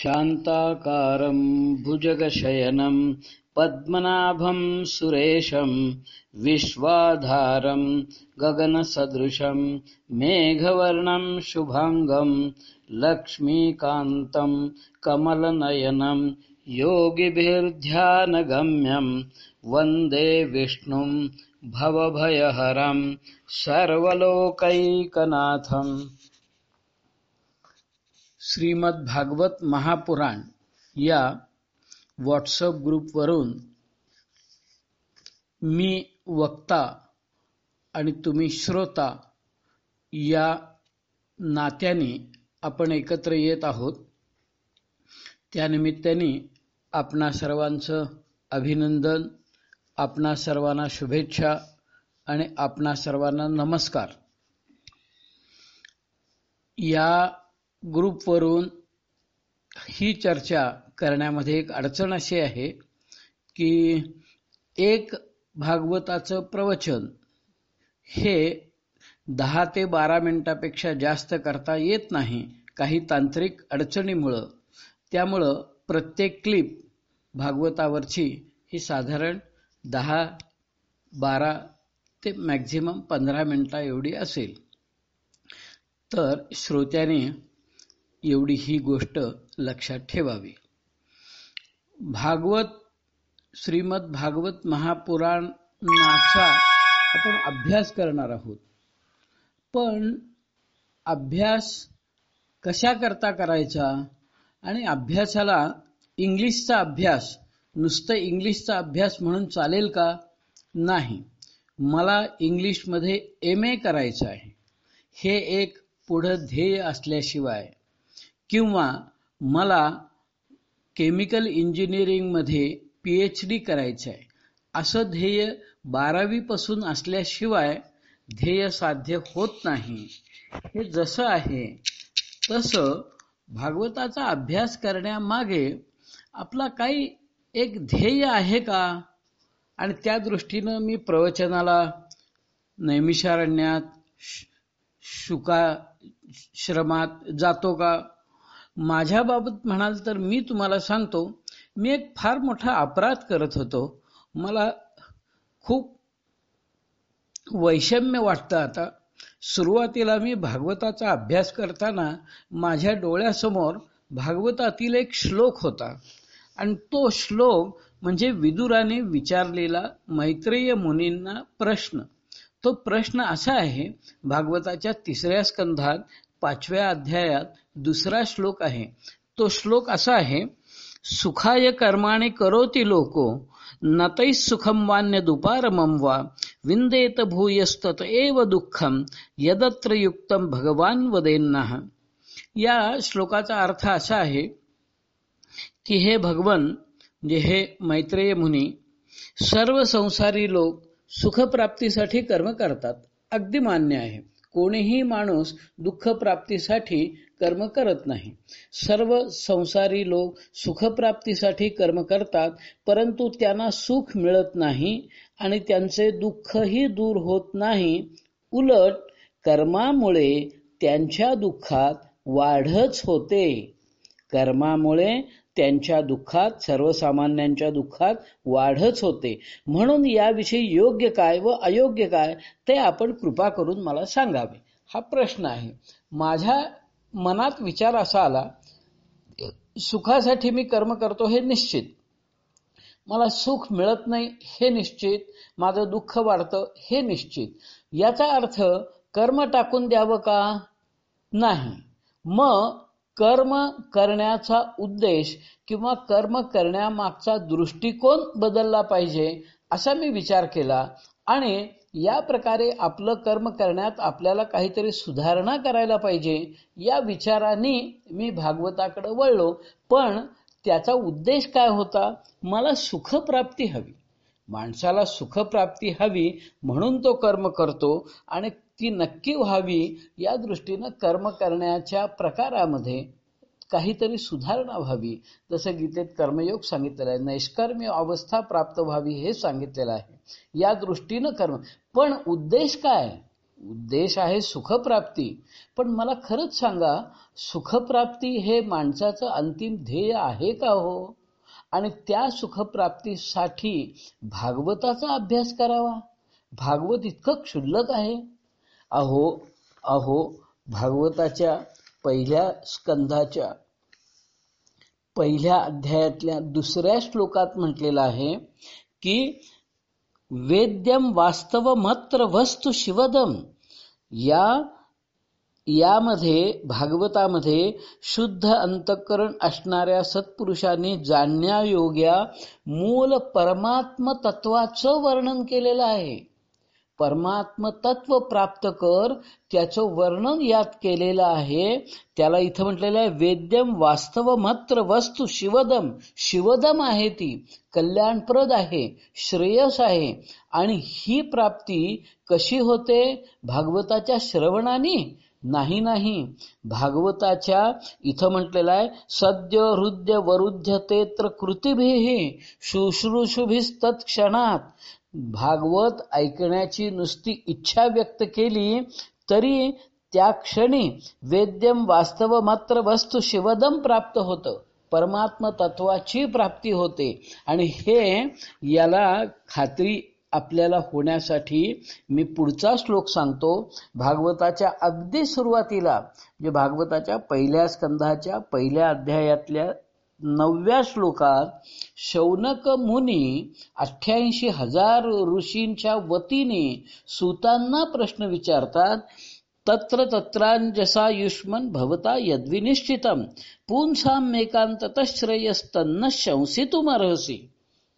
शान्ताकारं भुजगशयनं पद्मनाभं सुरेशं विश्वाधारं गगनसदृशं मेघवर्णं शुभाङ्गं लक्ष्मीकान्तं कमलनयनं योगिभिर्ध्यानगम्यं वन्दे विष्णुं भवभयहरं सर्वलोकैकनाथम् श्रीमद भागवत महापुराण या व्हॉट्सअप ग्रुपवरून मी वक्ता आणि तुम्ही श्रोता या नात्याने आपण एकत्र येत आहोत. त्यानिमित्ताने आपणा सर्वांचं अभिनंदन आपणा सर्वांना शुभेच्छा आणि आपणा सर्वांना नमस्कार. या ग्रुपवरून ही चर्चा करण्यामध्ये एक अडचण अशी आहे की एक भागवताचं प्रवचन हे दहा ते बारा मिनिटापेक्षा जास्त करता येत नाही काही तांत्रिक अडचणीमुळं. त्यामुळं प्रत्येक क्लिप भागवतावरची ही साधारण दहा बारा ते मॅक्झिमम पंधरा मिनिटा एवढी असेल. तर श्रोत्याने एवढी ही गोष्ट लक्षात ठेवावी. भागवत श्रीमद भागवत महापुराणाचा आपण अभ्यास करणार आहोत. पण अभ्यास कशा करता करायचा? आणि अभ्यासाला इंग्लिशचा अभ्यास नुसतं इंग्लिशचा अभ्यास म्हणून चालेल का? नाही. मला इंग्लिशमध्ये एम ए करायचं आहे. हे एक पुढं ध्येय असल्याशिवाय किंवा मला केमिकल इंजिनिअरिंगमध्ये पी एच डी करायचं आहे असं ध्येय बारावीपासून असल्याशिवाय ध्येय साध्य होत नाही. हे जसं आहे तसं भागवताचा अभ्यास करण्यामागे आपला काही एक ध्येय आहे का? आणि त्या दृष्टीनं मी प्रवचनाला नैमिषारण्यात शुकाश्रमात जातो का? माझ्या बाबत म्हणाल तर मी तुम्हाला सांगतो मी एक फार मोठा अपराध करत होतो. मला खूप वैषम्य वाटतं आता. सुरुवातीला मी भागवताचा अभ्यास करताना माझ्या डोळ्यासमोर भागवतातील एक श्लोक होता. आणि तो श्लोक म्हणजे विदुराने विचारलेला मैत्रेय मुनींना प्रश्न. तो प्रश्न असा आहे भागवताच्या तिसऱ्या स्कंधात पाचव्या अध्यायात दुसरा श्लोक आहे. तो श्लोक असा आहे सुखाय कर्माने करोती लोको नतै सुखम वान्य वा विंदेत भूयस्तत एव दुःखम यदत्र युक्तम भगवान वदेन्ना. या श्लोकाचा अर्थ असा आहे की हे भगवन म्हणजे हे मैत्रेय मुनी सर्व संसारी लोक सुखप्राप्तीसाठी कर्म करतात. अगदी मान्य आहे. कोणीही माणूस दुःख प्राप्तीसाठी कर्म करत नाही. सर्व संसारी लोक सुखप्राप्तीसाठी कर्म करतात परंतु त्यांना सुख मिळत नाही आणि त्यांचे दुःखही दूर होत नाही. उलट कर्मामुळे त्यांच्या दुःखात वाढच होते. कर्मामुळे त्यांच्या दुःखात सर्वसामान्यांच्या दुःखात वाढच होते. म्हणून याविषयी योग्य काय व अयोग्य काय ते आपण कृपा करून मला सांगावे. हा प्रश्न आहे. माझ्या मनात विचार असा आला सुखासाठी मी कर्म करतो हे निश्चित. मला सुख मिळत नाही हे निश्चित. माझं दुःख वाढतं हे निश्चित. याचा अर्थ कर्म टाकून द्यावं का? नाही. मग कर्म करण्याचा उद्देश किंवा कर्म करण्यामागचा दृष्टिकोन बदलला पाहिजे असा मी विचार केला. आणि या प्रकारे आपलं कर्म करण्यात आपल्याला काहीतरी सुधारणा करायला पाहिजे या विचाराने मी भागवताकडे वळलो. पण त्याचा उद्देश काय होता? मला सुखप्राप्ती हवी. माणसाला सुखप्राप्ती हवी म्हणून तो कर्म करतो आणि ती नक्की व्हावी या दृष्टीनं कर्म करण्याच्या प्रकारामध्ये काहीतरी सुधारणा व्हावी. जसं गीतेत कर्मयोग सांगितलेलं आहे नैष्कर्म्य अवस्था प्राप्त व्हावी हे सांगितलेलं आहे. या दृष्टीनं कर्म. पण उद्देश काय? उद्देश आहे सुखप्राप्ती. पण मला खरंच सांगा सुखप्राप्ती हे माणसाचं अंतिम ध्येय आहे का हो? आणि त्या सुखप्राप्तीसाठी भागवताचा अभ्यास करावा. भागवत इतकं क्षुल्लक आहे. अहो अहो भागवताच्या पहिल्या स्कंधाच्या पहिल्या अध्यायातल्या दुसऱ्या श्लोकात म्हटलेलं आहे की वेद्यम वास्तव मात्र वस्तू शिवदम या यामध्ये भागवतामध्ये शुद्ध अंतकरण असणाऱ्या सत्पुरुषांनी जाणण्यायोग्या मूल परमात्म तत्वाचं वर्णन केलेलं आहे. परमात्म तत्व प्राप्त कर त्याचं वर्णन यात केलेलं आहे. त्याला इथं म्हटलेलं आहे वेद्यम वास्तव मात्र वस्तू शिवदम. शिवदम आहे ती कल्याणप्रद आहे श्रेयस आहे. आणि ही प्राप्ती कशी होते? भागवताच्या श्रवणाने नाही नाही. भागवताच्या इथं म्हटलेलं आहे सद्य हृदय वरुध्य तेत्र कृतीभिही शुश्रूषुभिस्तत्क्षणात. भागवत ऐकण्याची नुसती इच्छा व्यक्त केली तरी त्या क्षणी वेद्यम वास्तव मात्र वस्तू शिवदम प्राप्त होतं. परमात्म तत्वाची प्राप्ती होते. आणि हे याला खात्री आपल्याला होण्यासाठी मी पुढचा श्लोक सांगतो. भागवताच्या अगदी सुरुवातीला म्हणजे भागवताच्या पहिल्या स्कंधाच्या पहिल्या अध्यायातल्या नवव्या श्लोकात शौनक मुनी अठ्ठ्याऐंशी हजार ऋषींच्या वतीने सुतांना प्रश्न विचारतात तत्र तत्रांजसा युष्मन भवता यद्विनिश्चितम पुंसाम मेकांततश्रेयस्तन्न शंसितुमर्हसी.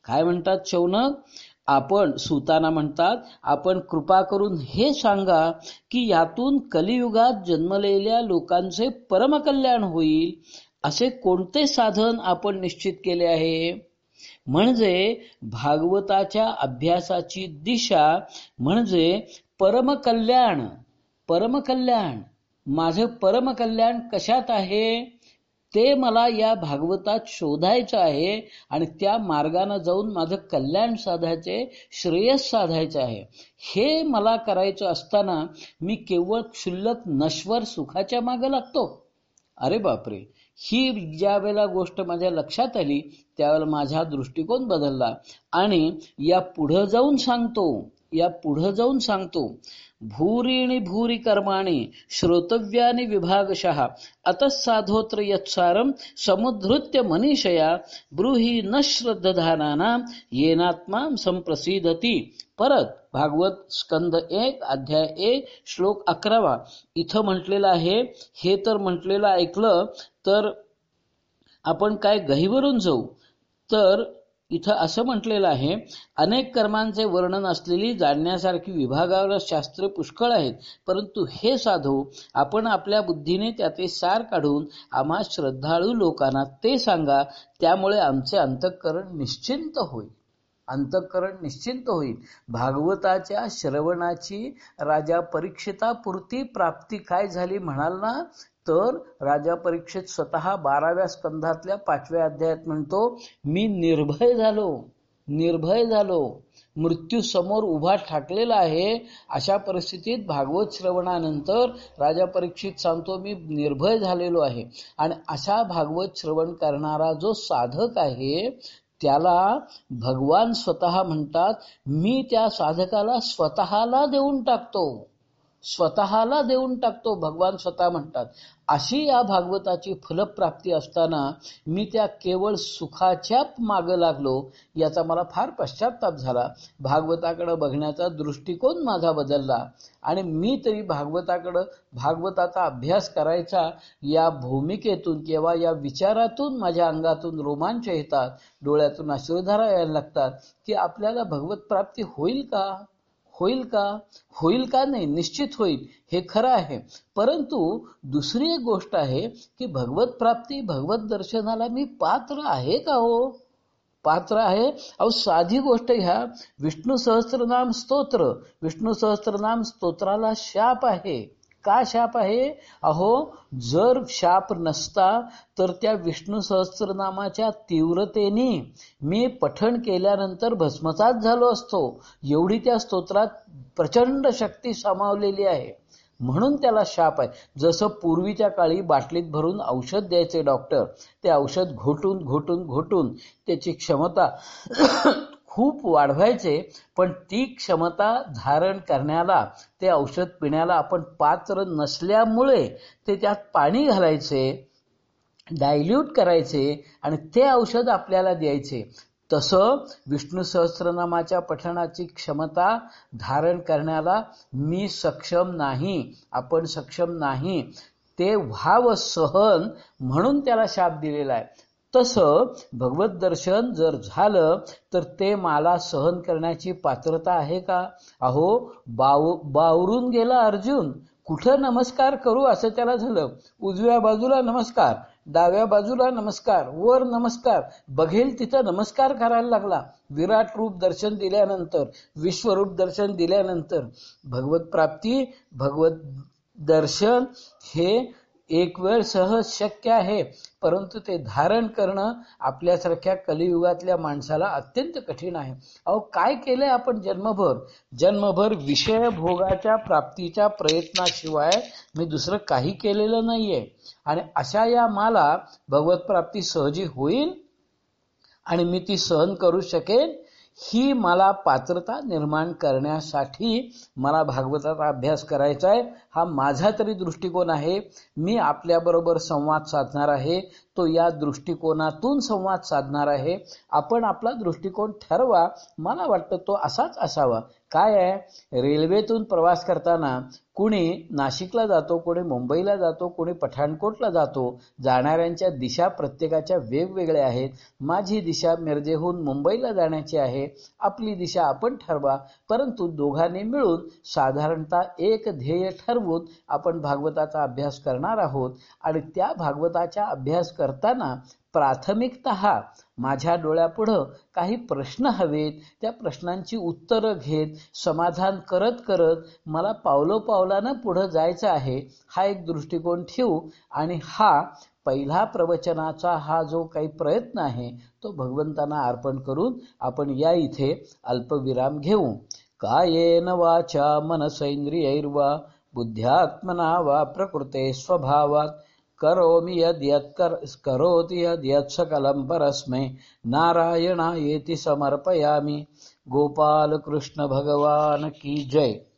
काय म्हणतात शौनक? आपण सुताना म्हणतात आपण कृपा करून हे सांगा की यातून कलियुगात जन्मलेल्या लोकांचे परमकल्याण होईल असे कोणते साधन आपण निश्चित केले आहे? म्हणजे भागवताच्या अभ्यासाची दिशा म्हणजे परमकल्याण. परमकल्याण. माझं परमकल्याण कशात आहे? ते मला या भागवतात शोधायचं आहे आणि त्या मार्गाने जाऊन माझं कल्याण साधायचे श्रेयस साधायचं आहे. हे मला करायचं असताना मी केवळ क्षुल्लक नश्वर सुखाच्या मागे लागतो. अरे बापरे ही ज्या वेळेला गोष्ट माझ्या लक्षात आली त्यावेळेला माझा दृष्टिकोन बदलला आणि या पुढं जाऊन सांगतो. या पुढं जाऊन सांगतो भूरीणी भूरी कर्माणी श्रोतव्यानी विभागशः अतः साधोत्र यत्सारम समुद्धृत्य मनीषया ब्रूही न श्रद्धानाना येनात्मा संप्रसिदती परत भागवत स्कंद एक अध्याय एक श्लोक अकरावा इथं म्हटलेलं आहे हे तर म्हटलेलं ऐकलं तर आपण काय गहीवरून जाऊ? तर इथं असं म्हटलेलं आहे अनेक कर्मांचे वर्णन असलेली जाणण्यासारखी विभागावर शास्त्र पुष्कळ आहेत परंतु हे साधू आपण आपल्या बुद्धीने त्याचे सार काढून आम्हा श्रद्धाळू लोकांना ते सांगा त्यामुळे आमचे अंतःकरण निश्चिंत होईल. अंतःकरण निश्चिंत होईल. भागवताच्या श्रवणाची राजा परीक्षितापुरती प्राप्ती काय झाली म्हणाल ना? तर राजा परीक्षित स्वतः बाराव्या स्कंधातल्या पाचव्या अध्यायात म्हणतो मी निर्भय झालो निर्भय झालो. मृत्यू समोर उभा ठाकलेला आहे. अशा परिस्थितीत भागवत श्रवणानंतर राजा परीक्षित सांगतो मी निर्भय झालेलो आहे. आणि अशा भागवत श्रवण करणारा जो साधक आहे त्याला भगवान स्वतः म्हणतात मी त्या साधकाला स्वतःला देऊन टाकतो. स्वतःला देऊन टाकतो भगवान स्वतः म्हणतात. अशी या भागवताची फलप्राप्ती असताना मी त्या केवळ सुखाच्या माग लागलो याचा मला फार पश्चाताप झाला. भागवताकडे बघण्याचा दृष्टिकोन माझा बदलला आणि मी तरी भागवताकडं भागवताचा अभ्यास करायचा या भूमिकेतून किंवा या विचारातून माझ्या अंगातून रोमांच येतात डोळ्यातून अश्रुधारा यायला लागतात की आपल्याला भगवत प्राप्ती होईल का? होईल का? होईल का नाही? निश्चित होईल. हे खरं आहे. परंतु दुसरी एक गोष्ट आहे की भगवत प्राप्ती भगवत दर्शनाला मी पात्र आहे का हो? पात्र आहे. अहो साधी गोष्ट ह्या विष्णू सहस्त्रनाम स्तोत्र. विष्णू सहस्त्रनाम स्तोत्राला शाप आहे. का शाप आहे? अहो जर शाप नसता तर त्या विष्णू सहस्त्रनामाच्या तीव्रतेने मी पठण केल्यानंतर भस्मसात झालो असतो. एवढी त्या स्तोत्रात प्रचंड शक्ती सामावलेली आहे. म्हणून त्याला शाप आहे. जसं पूर्वीच्या काळी बाटलीत भरून औषध द्यायचे डॉक्टर ते औषध घोटून घोटून घोटून त्याची क्षमता खूप वाढवायचे पण ती क्षमता धारण करण्याला ते औषध पिण्याला आपण पात्र नसल्यामुळे ते त्यात पाणी घालायचे डायल्यूट करायचे आणि ते औषध आपल्याला द्यायचे. तसं विष्णू सहस्त्रनामाच्या पठणाची क्षमता धारण करण्याला मी सक्षम नाही आपण सक्षम नाही ते व्हावं सहन म्हणून त्याला शाप दिलेला आहे. तसं भगवत दर्शन जर झालं तर ते मला सहन करण्याची पात्रता आहे का? अहो बाव बावरून गेला अर्जुन. कुठं नमस्कार करू असं त्याला झालं? उजव्या बाजूला नमस्कार डाव्या बाजूला नमस्कार वर नमस्कार. बघेल तिथं नमस्कार करायला लागला. विराट रूप दर्शन दिल्यानंतर विश्वरूप दर्शन दिल्यानंतर भगवत प्राप्ती भगवत दर्शन हे एक वेळ सहज शक्य आहे परंतु ते धारण करणं आपल्यासारख्या कलियुगातल्या माणसाला अत्यंत कठीण आहे. अहो काय केलंय आपण जन्मभर? जन्मभर विषय भोगाच्या प्राप्तीच्या प्रयत्नाशिवाय मी दुसरं काही केलेलं नाहीये. आणि अशा या मला भगवत प्राप्ती सहजी होईल? आणि मी ती सहन करू शकेन? ही मला पात्रता निर्माण करण्यासाठी मला भागवताचा अभ्यास करायचा आहे. हा माझा तरी दृष्टिकोन आहे. मी आपल्याबरोबर संवाद साधणार आहे. तो या दृष्टिकोनातून संवाद साधणार आहे. आपण आपला दृष्टिकोन ठरवा मला वाटतं तो असाच असावा. काय आहे? रेल्वेतून प्रवास करताना कुणी नाशिकला जातो कोणी मुंबईला जातो कोणी पठाणकोटला जातो जाणाऱ्यांच्या दिशा प्रत्येकाच्या वेगवेगळ्या आहेत. माझी दिशा मिरजेहून मुंबईला जाण्याची आहे आपली दिशा आपण ठरवा. परंतु दोघांनी मिळून साधारणतः एक ध्येय ठरवून आपण भागवताचा अभ्यास करणार आहोत आणि त्या भागवताच्या अभ्यास करताना प्राथमिकत माझ्या डोळ्यापुढं काही प्रश्न हवेत त्या प्रश्नांची उत्तरं घेत समाधान करत करत मला पावलोपावलानं पुढं जायचं आहे हा एक दृष्टिकोन ठेवू. आणि हा पहिला प्रवचनाचा हा जो काही प्रयत्न आहे तो भगवंतांना अर्पण करून आपण या इथे अल्पविराम घेऊ. कायेन वाचा मनसैंद्रियैर्वा बुद्ध्यात्मना वा प्रकृते स्वभावात करोमि यद्यत् करोति यद्यत् सकलं परस्मै। नारायणायेति समर्पयामि। गोपाल कृष्ण भगवान की जय।